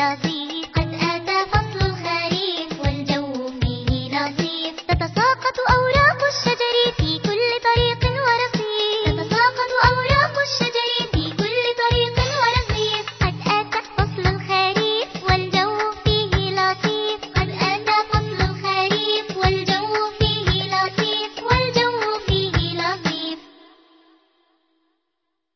दा